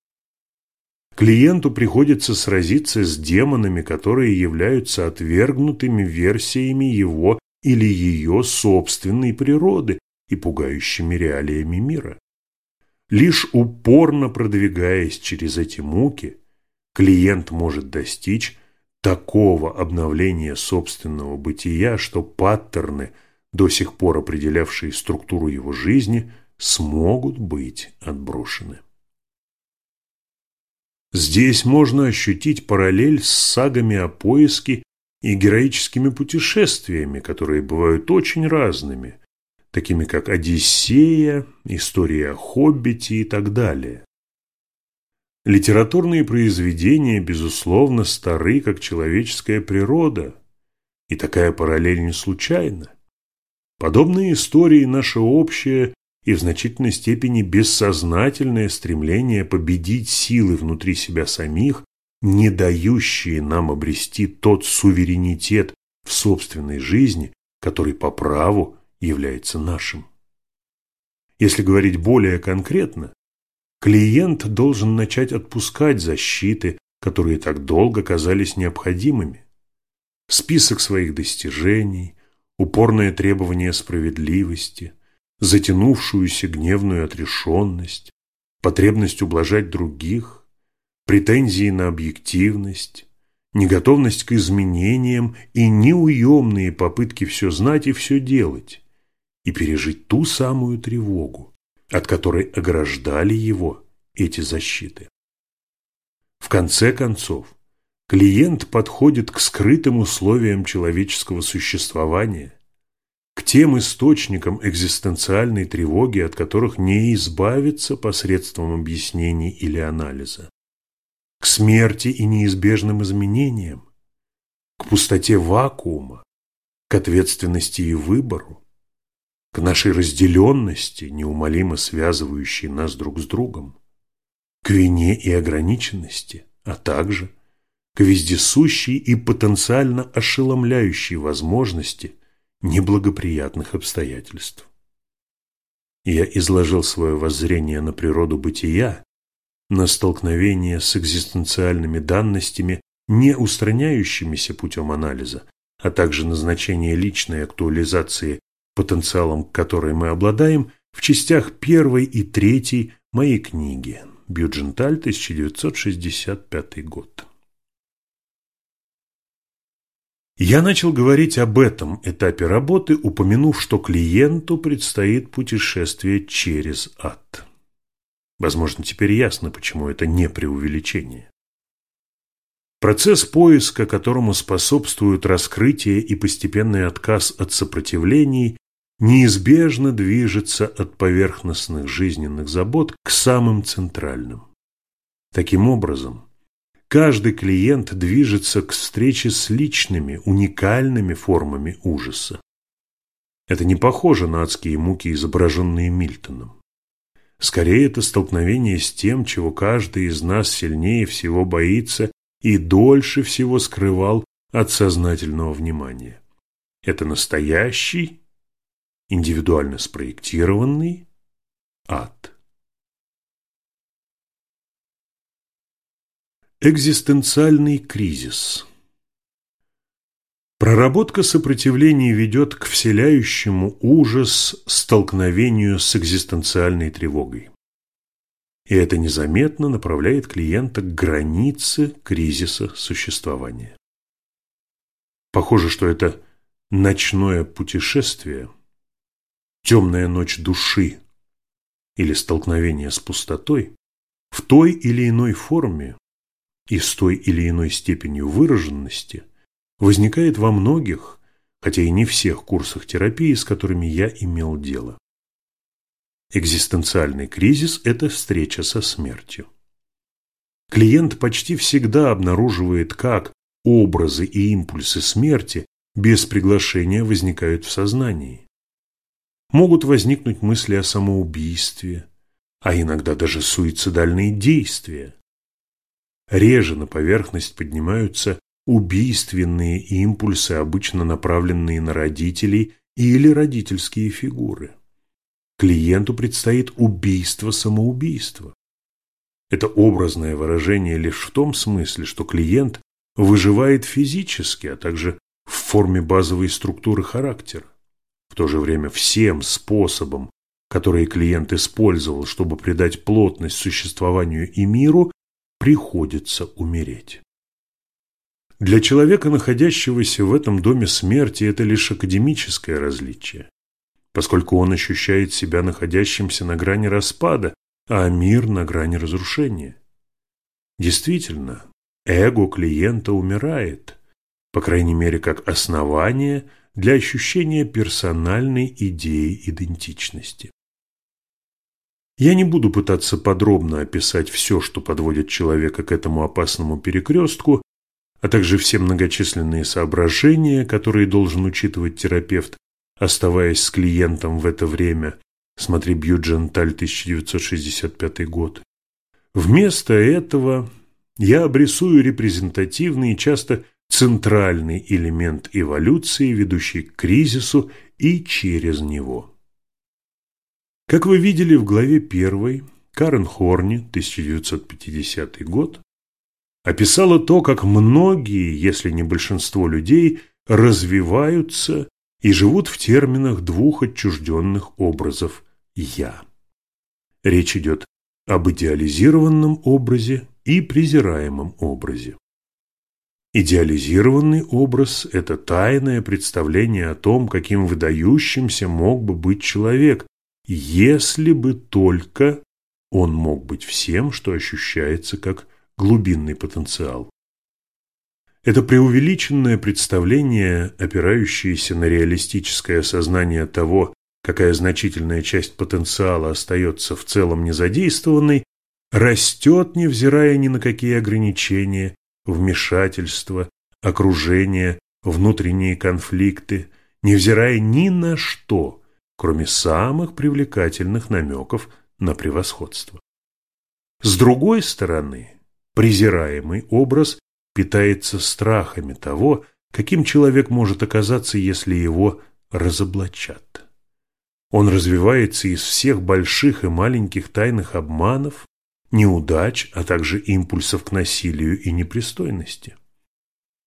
Speaker 1: Клиенту приходится сразиться с демонами, которые являются отвергнутыми версиями его или ее собственной природы и пугающими реалиями мира. Лишь упорно продвигаясь через эти муки, клиент может достичь такого обновления собственного бытия, что паттерны, до сих пор определявшие структуру его жизни, смогут быть отброшены. Здесь можно ощутить параллель с сагами о поиске и героическими путешествиями, которые бывают очень разными, такими как Одиссея, история о и так далее. Литературные произведения, безусловно, стары, как человеческая природа, и такая параллель не случайна. Подобные истории – наше общее и в значительной степени бессознательное стремление победить силы внутри себя самих, не дающие нам обрести тот суверенитет в собственной жизни, который по праву является нашим. Если говорить более конкретно, клиент должен начать отпускать защиты, которые так долго казались необходимыми. Список своих достижений, упорное требование справедливости, затянувшуюся гневную отрешенность, потребность ублажать других, претензии на объективность, неготовность к изменениям и неуемные попытки все знать и все делать, и пережить ту самую тревогу, от которой ограждали его эти защиты. В конце концов, клиент подходит к скрытым условиям человеческого существования, к тем источникам экзистенциальной тревоги, от которых не избавиться посредством объяснений или анализа, к смерти и неизбежным изменениям, к пустоте вакуума, к ответственности и выбору, к нашей разделенности, неумолимо связывающей нас друг с другом, к вине и ограниченности, а также к вездесущей и потенциально ошеломляющей возможности неблагоприятных обстоятельств. Я изложил свое воззрение на природу бытия, на столкновение с экзистенциальными данностями, не устраняющимися путем анализа, а также на значение личной актуализации потенциалом, которой мы обладаем, в частях первой и третьей моей книги «Бюдженталь, 1965 год». Я начал говорить об этом этапе работы, упомянув, что клиенту предстоит путешествие через ад. Возможно, теперь ясно, почему это не преувеличение. Процесс поиска, которому способствуют раскрытие и постепенный отказ от сопротивлений, неизбежно движется от поверхностных жизненных забот к самым центральным. Таким образом, Каждый клиент движется к встрече с личными, уникальными формами ужаса. Это не похоже на адские муки, изображенные Мильтоном. Скорее, это столкновение с тем, чего каждый из нас сильнее всего боится и дольше всего скрывал от сознательного внимания. Это настоящий, индивидуально спроектированный ад. Экзистенциальный кризис Проработка сопротивления ведет к вселяющему ужас столкновению с экзистенциальной тревогой. И это незаметно направляет клиента к границе кризиса существования. Похоже, что это ночное путешествие, темная ночь души или столкновение с пустотой в той или иной форме и с той или иной степенью выраженности возникает во многих, хотя и не всех курсах терапии, с которыми я имел дело. Экзистенциальный кризис – это встреча со смертью. Клиент почти всегда обнаруживает, как образы и импульсы смерти без приглашения возникают в сознании. Могут возникнуть мысли о самоубийстве, а иногда даже суицидальные действия. Реже на поверхность поднимаются убийственные импульсы, обычно направленные на родителей или родительские фигуры. Клиенту предстоит убийство-самоубийство. Это образное выражение лишь в том смысле, что клиент выживает физически, а также в форме базовой структуры характера. В то же время всем способом, которые клиент использовал, чтобы придать плотность существованию и миру, приходится умереть. Для человека, находящегося в этом доме смерти, это лишь академическое различие, поскольку он ощущает себя находящимся на грани распада, а мир на грани разрушения. Действительно, эго клиента умирает, по крайней мере, как основание для ощущения персональной идеи идентичности. Я не буду пытаться подробно описать все, что подводит человека к этому опасному перекрестку, а также все многочисленные соображения, которые должен учитывать терапевт, оставаясь с клиентом в это время. Смотри Бьюдженталь, 1965 год. Вместо этого я обрисую репрезентативный и часто центральный элемент эволюции, ведущий к кризису и через него. Как вы видели в главе 1, Карен Хорни, 1950 год, описала то, как многие, если не большинство людей, развиваются и живут в терминах двух отчужденных образов «я». Речь идет об идеализированном образе и презираемом образе. Идеализированный образ – это тайное представление о том, каким выдающимся мог бы быть человек, если бы только он мог быть всем, что ощущается как глубинный потенциал. Это преувеличенное представление, опирающееся на реалистическое осознание того, какая значительная часть потенциала остается в целом незадействованной, растет, невзирая ни на какие ограничения, вмешательства, окружение, внутренние конфликты, невзирая ни на что, кроме самых привлекательных намеков на превосходство. С другой стороны, презираемый образ питается страхами того, каким человек может оказаться, если его разоблачат. Он развивается из всех больших и маленьких тайных обманов, неудач, а также импульсов к насилию и непристойности.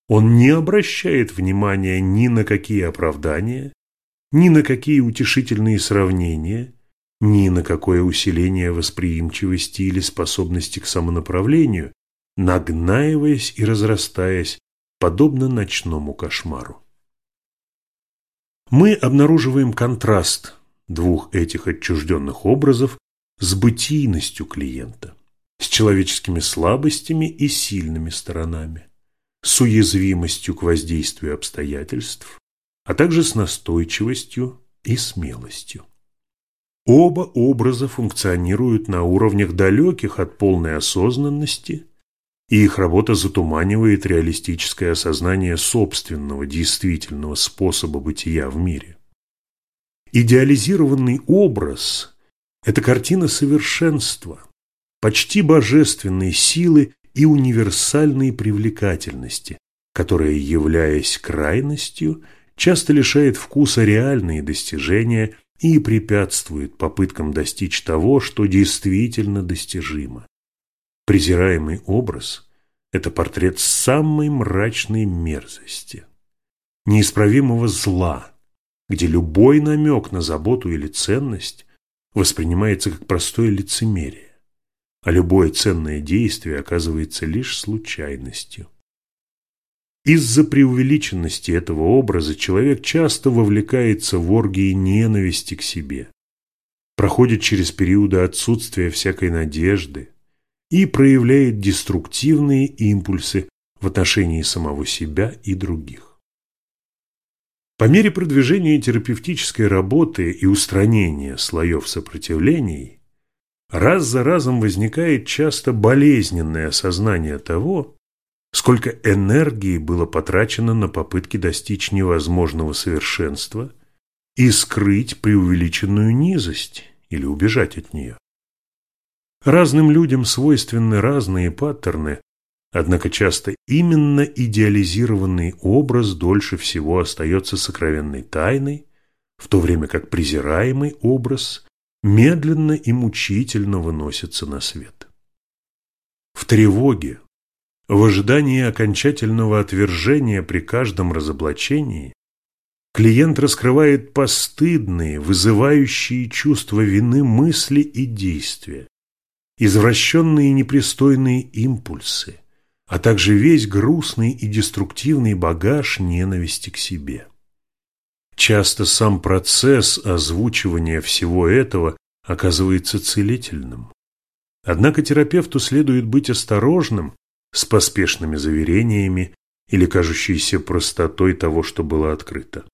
Speaker 1: Он не обращает внимания ни на какие оправдания, ни на какие утешительные сравнения, ни на какое усиление восприимчивости или способности к самонаправлению, нагнаиваясь и разрастаясь, подобно ночному кошмару. Мы обнаруживаем контраст двух этих отчужденных образов с бытийностью клиента, с человеческими слабостями и сильными сторонами, с уязвимостью к воздействию обстоятельств, а также с настойчивостью и смелостью. Оба образа функционируют на уровнях далеких от полной осознанности, и их работа затуманивает реалистическое осознание собственного действительного способа бытия в мире. Идеализированный образ – это картина совершенства, почти божественной силы и универсальной привлекательности, которая, являясь крайностью – часто лишает вкуса реальные достижения и препятствует попыткам достичь того, что действительно достижимо. Презираемый образ – это портрет самой мрачной мерзости, неисправимого зла, где любой намек на заботу или ценность воспринимается как простое лицемерие, а любое ценное действие оказывается лишь случайностью. Из-за преувеличенности этого образа человек часто вовлекается в оргии ненависти к себе, проходит через периоды отсутствия всякой надежды и проявляет деструктивные импульсы в отношении самого себя и других. По мере продвижения терапевтической работы и устранения слоев сопротивлений, раз за разом возникает часто болезненное осознание того, сколько энергии было потрачено на попытки достичь невозможного совершенства и скрыть преувеличенную низость или убежать от нее. Разным людям свойственны разные паттерны, однако часто именно идеализированный образ дольше всего остается сокровенной тайной, в то время как презираемый образ медленно и мучительно выносится на свет. В тревоге, в ожидании окончательного отвержения при каждом разоблачении клиент раскрывает постыдные, вызывающие чувство вины мысли и действия, извращенные непристойные импульсы, а также весь грустный и деструктивный багаж ненависти к себе. Часто сам процесс озвучивания всего этого оказывается целительным. Однако терапевту следует быть осторожным с поспешными заверениями или кажущейся простотой того, что было открыто.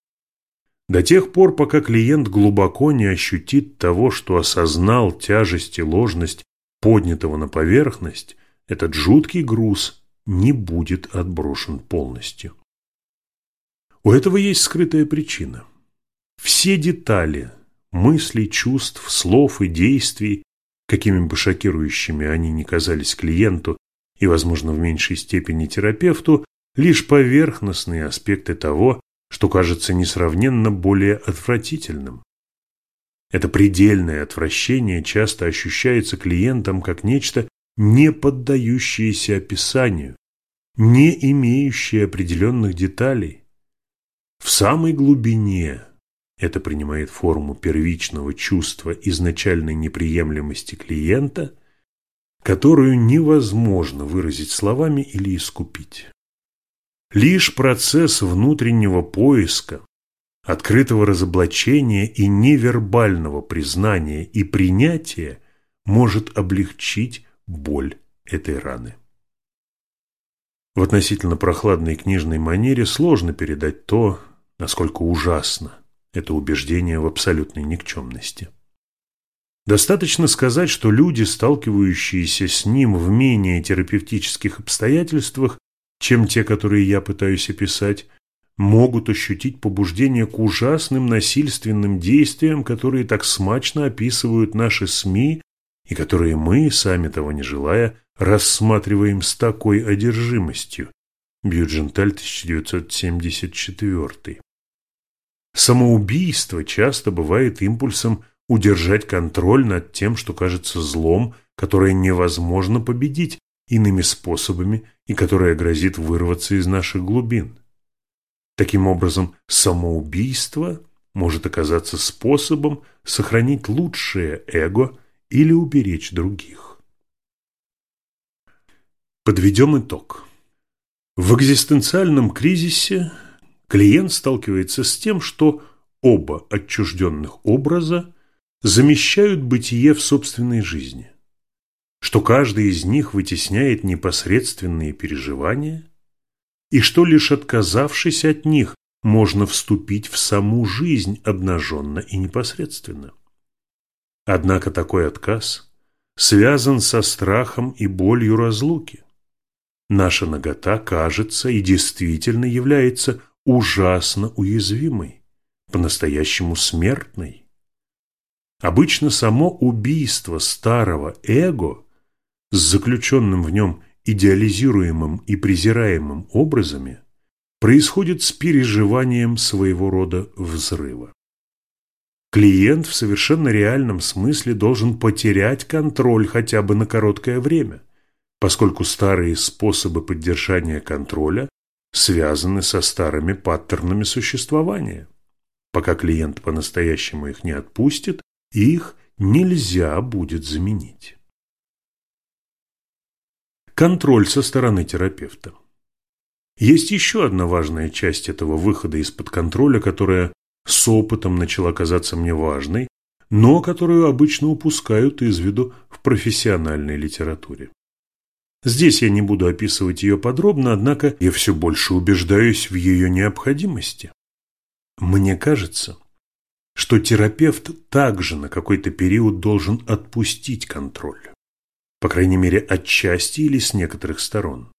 Speaker 1: До тех пор, пока клиент глубоко не ощутит того, что осознал тяжесть и ложность поднятого на поверхность, этот жуткий груз не будет отброшен полностью. У этого есть скрытая причина. Все детали мыслей, чувств, слов и действий, какими бы шокирующими они ни казались клиенту и, возможно, в меньшей степени терапевту, лишь поверхностные аспекты того, что кажется несравненно более отвратительным. Это предельное отвращение часто ощущается клиентом как нечто, не поддающееся описанию, не имеющее определенных деталей. В самой глубине это принимает форму первичного чувства изначальной неприемлемости клиента, которую невозможно выразить словами или искупить. Лишь процесс внутреннего поиска, открытого разоблачения и невербального признания и принятия может облегчить боль этой раны. В относительно прохладной книжной манере сложно передать то, насколько ужасно это убеждение в абсолютной никчемности. Достаточно сказать, что люди, сталкивающиеся с ним в менее терапевтических обстоятельствах, чем те, которые я пытаюсь описать, могут ощутить побуждение к ужасным насильственным действиям, которые так смачно описывают наши СМИ и которые мы, сами того не желая, рассматриваем с такой одержимостью. Бьюдженталь, 1974. Самоубийство часто бывает импульсом удержать контроль над тем, что кажется злом, которое невозможно победить, иными способами и которая грозит вырваться из наших глубин. Таким образом, самоубийство может оказаться способом сохранить лучшее эго или уберечь других. Подведем итог. В экзистенциальном кризисе клиент сталкивается с тем, что оба отчужденных образа замещают бытие в собственной жизни что каждый из них вытесняет непосредственные переживания, и что лишь отказавшись от них, можно вступить в саму жизнь обнаженно и непосредственно. Однако такой отказ связан со страхом и болью разлуки. Наша нагота кажется и действительно является ужасно уязвимой, по-настоящему смертной. Обычно само убийство старого эго с заключенным в нем идеализируемым и презираемым образами происходит с переживанием своего рода взрыва. Клиент в совершенно реальном смысле должен потерять контроль хотя бы на короткое время, поскольку старые способы поддержания контроля связаны со старыми паттернами существования. Пока клиент по-настоящему их не отпустит, их нельзя будет заменить. Контроль со стороны терапевта. Есть еще одна важная часть этого выхода из-под контроля, которая с опытом начала казаться мне важной, но которую обычно упускают из виду в профессиональной литературе. Здесь я не буду описывать ее подробно, однако я все больше убеждаюсь в ее необходимости. Мне кажется, что терапевт также на какой-то период должен отпустить контроль по крайней мере отчасти или с некоторых сторон.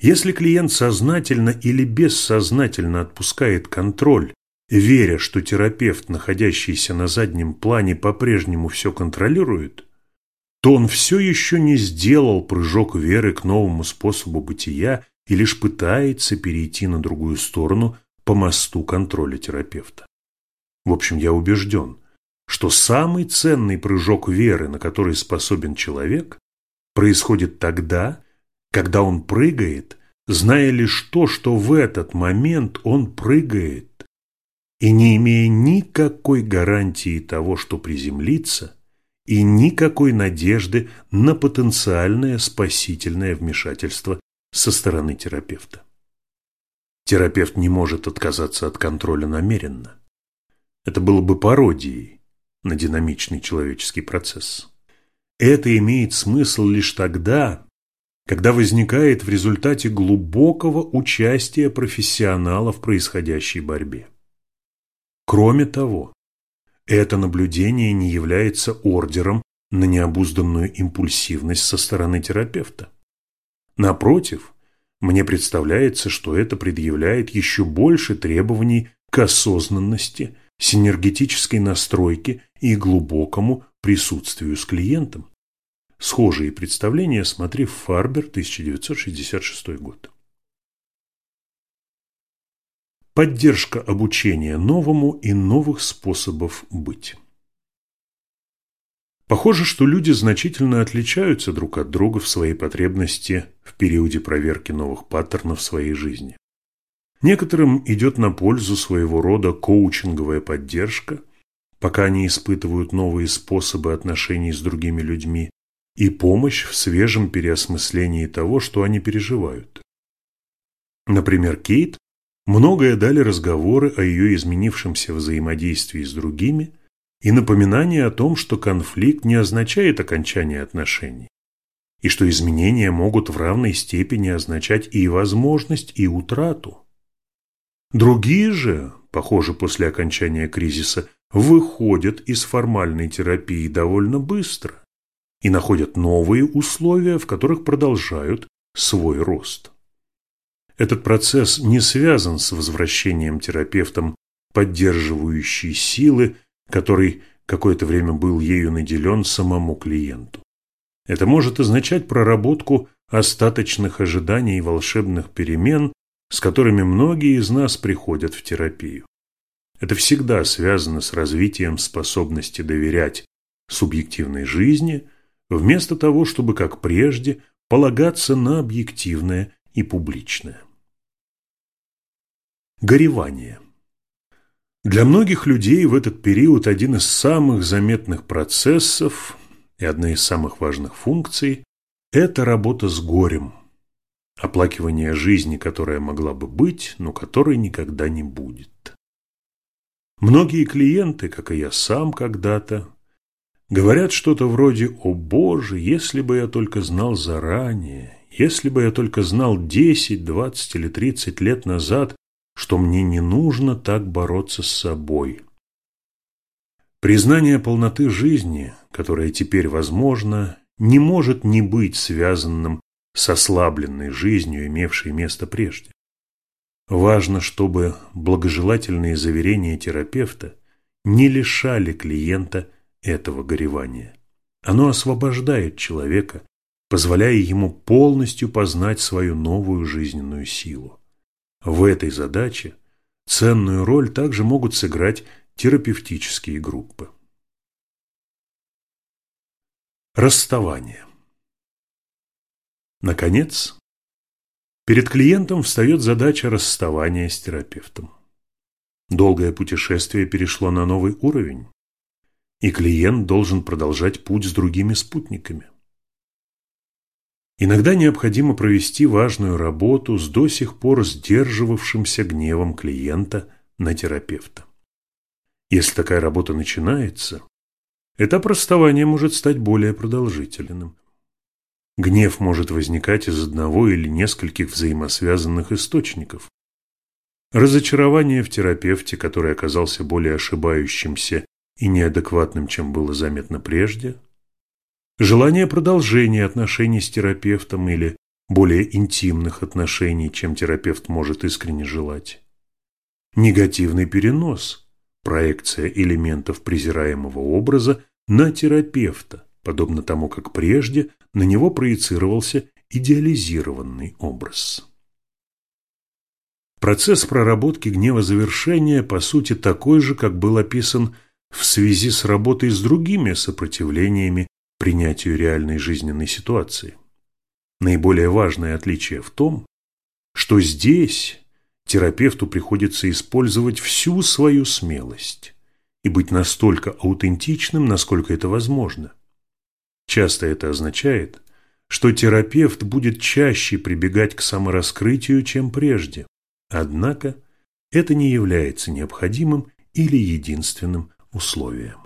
Speaker 1: Если клиент сознательно или бессознательно отпускает контроль, веря, что терапевт, находящийся на заднем плане, по-прежнему все контролирует, то он все еще не сделал прыжок веры к новому способу бытия и лишь пытается перейти на другую сторону по мосту контроля терапевта. В общем, я убежден, что самый ценный прыжок веры, на который способен человек, происходит тогда, когда он прыгает, зная лишь то, что в этот момент он прыгает, и не имея никакой гарантии того, что приземлится, и никакой надежды на потенциальное спасительное вмешательство со стороны терапевта. Терапевт не может отказаться от контроля намеренно. Это было бы пародией на динамичный человеческий процесс. Это имеет смысл лишь тогда, когда возникает в результате глубокого участия профессионала в происходящей борьбе. Кроме того, это наблюдение не является ордером на необузданную импульсивность со стороны терапевта. Напротив, мне представляется, что это предъявляет еще больше требований к осознанности, синергетической настройке и глубокому присутствию с клиентом. Схожие представления смотри в Фарбер, 1966 год. Поддержка обучения новому и новых способов быть. Похоже, что люди значительно отличаются друг от друга в своей потребности в периоде проверки новых паттернов своей жизни. Некоторым идет на пользу своего рода коучинговая поддержка, пока они испытывают новые способы отношений с другими людьми, и помощь в свежем переосмыслении того, что они переживают. Например, Кейт многое дали разговоры о ее изменившемся взаимодействии с другими – и напоминание о том, что конфликт не означает окончание отношений, и что изменения могут в равной степени означать и возможность, и утрату. Другие же, похоже, после окончания кризиса, выходят из формальной терапии довольно быстро и находят новые условия, в которых продолжают свой рост. Этот процесс не связан с возвращением терапевтом поддерживающей силы который какое-то время был ею наделен самому клиенту. Это может означать проработку остаточных ожиданий волшебных перемен, с которыми многие из нас приходят в терапию. Это всегда связано с развитием способности доверять субъективной жизни, вместо того, чтобы, как прежде, полагаться на объективное и публичное. Горевание – для многих людей в этот период один из самых заметных процессов и одна из самых важных функций – это работа с горем, оплакивание жизни, которая могла бы быть, но которой никогда не будет. Многие клиенты, как и я сам когда-то, говорят что-то вроде «О Боже, если бы я только знал заранее, если бы я только знал 10, 20 или 30 лет назад, что мне не нужно так бороться с собой. Признание полноты жизни, которое теперь возможно, не может не быть связанным с ослабленной жизнью, имевшей место прежде. Важно, чтобы благожелательные заверения терапевта не лишали клиента этого горевания. Оно освобождает человека, позволяя ему полностью познать свою новую жизненную силу. В этой задаче ценную роль также могут сыграть терапевтические группы. Расставание. Наконец, перед клиентом встает задача расставания с терапевтом. Долгое путешествие перешло на новый уровень, и клиент должен продолжать путь с другими спутниками. Иногда необходимо провести важную работу с до сих пор сдерживавшимся гневом клиента на терапевта. Если такая работа начинается, этап расставания может стать более продолжительным. Гнев может возникать из одного или нескольких взаимосвязанных источников. Разочарование в терапевте, который оказался более ошибающимся и неадекватным, чем было заметно прежде – желание продолжения отношений с терапевтом или более интимных отношений, чем терапевт может искренне желать. Негативный перенос, проекция элементов презираемого образа на терапевта, подобно тому, как прежде на него проецировался идеализированный образ. Процесс проработки гнева завершения по сути такой же, как был описан в связи с работой с другими сопротивлениями принятию реальной жизненной ситуации. Наиболее важное отличие в том, что здесь терапевту приходится использовать всю свою смелость и быть настолько аутентичным, насколько это возможно. Часто это означает, что терапевт будет чаще прибегать к самораскрытию, чем прежде. Однако это не является необходимым или единственным условием.